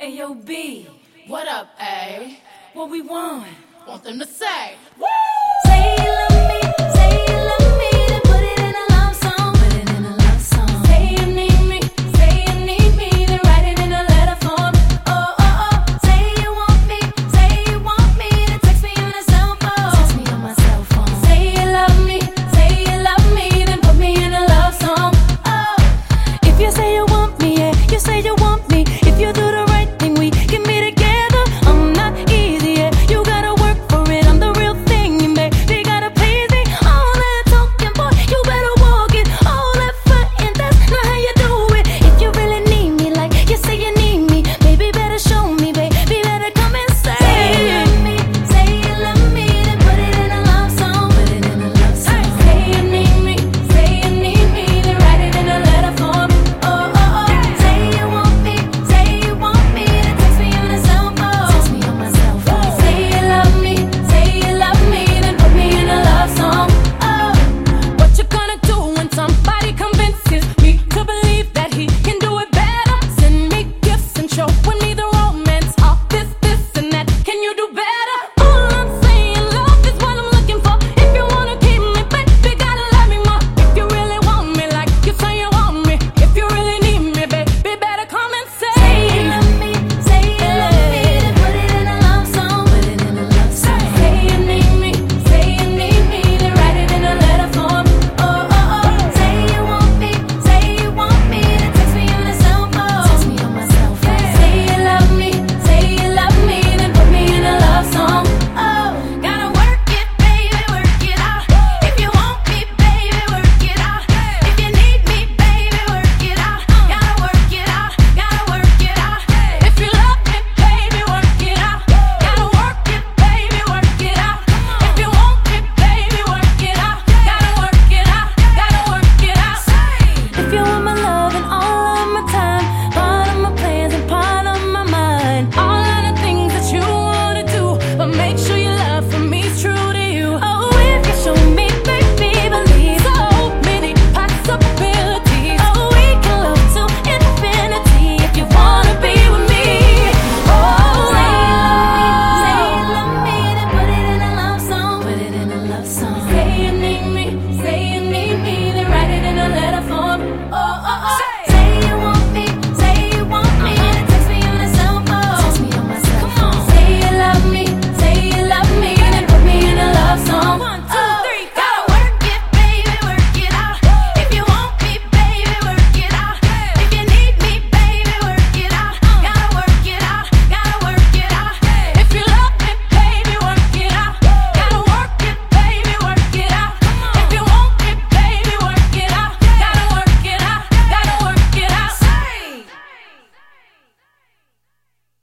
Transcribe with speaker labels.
Speaker 1: Ayo, B,
Speaker 2: what up, A?
Speaker 1: What we want?
Speaker 2: Want them to say, Woo!